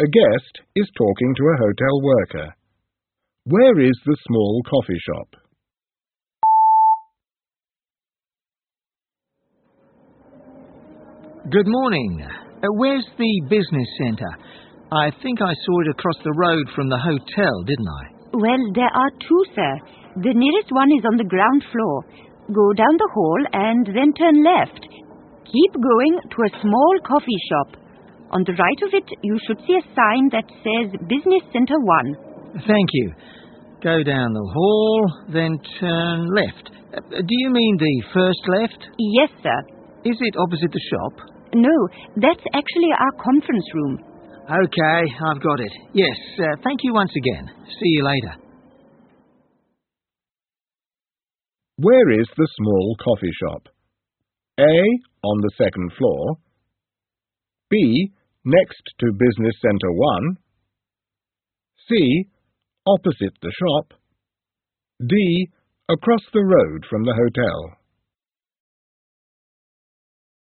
A guest is talking to a hotel worker. Where is the small coffee shop? Good morning. Uh, where's the business centre? I think I saw it across the road from the hotel, didn't I? Well, there are two, sir. The nearest one is on the ground floor. Go down the hall and then turn left. Keep going to a small coffee shop. On the right of it, you should see a sign that says Business Centre 1. Thank you. Go down the hall, then turn left. Uh, do you mean the first left? Yes, sir. Is it opposite the shop? No, that's actually our conference room. Okay, I've got it. Yes, uh, thank you once again. See you later. Where is the small coffee shop? A. On the second floor. B. Next to Business Centre 1. C. Opposite the shop. D. Across the road from the hotel.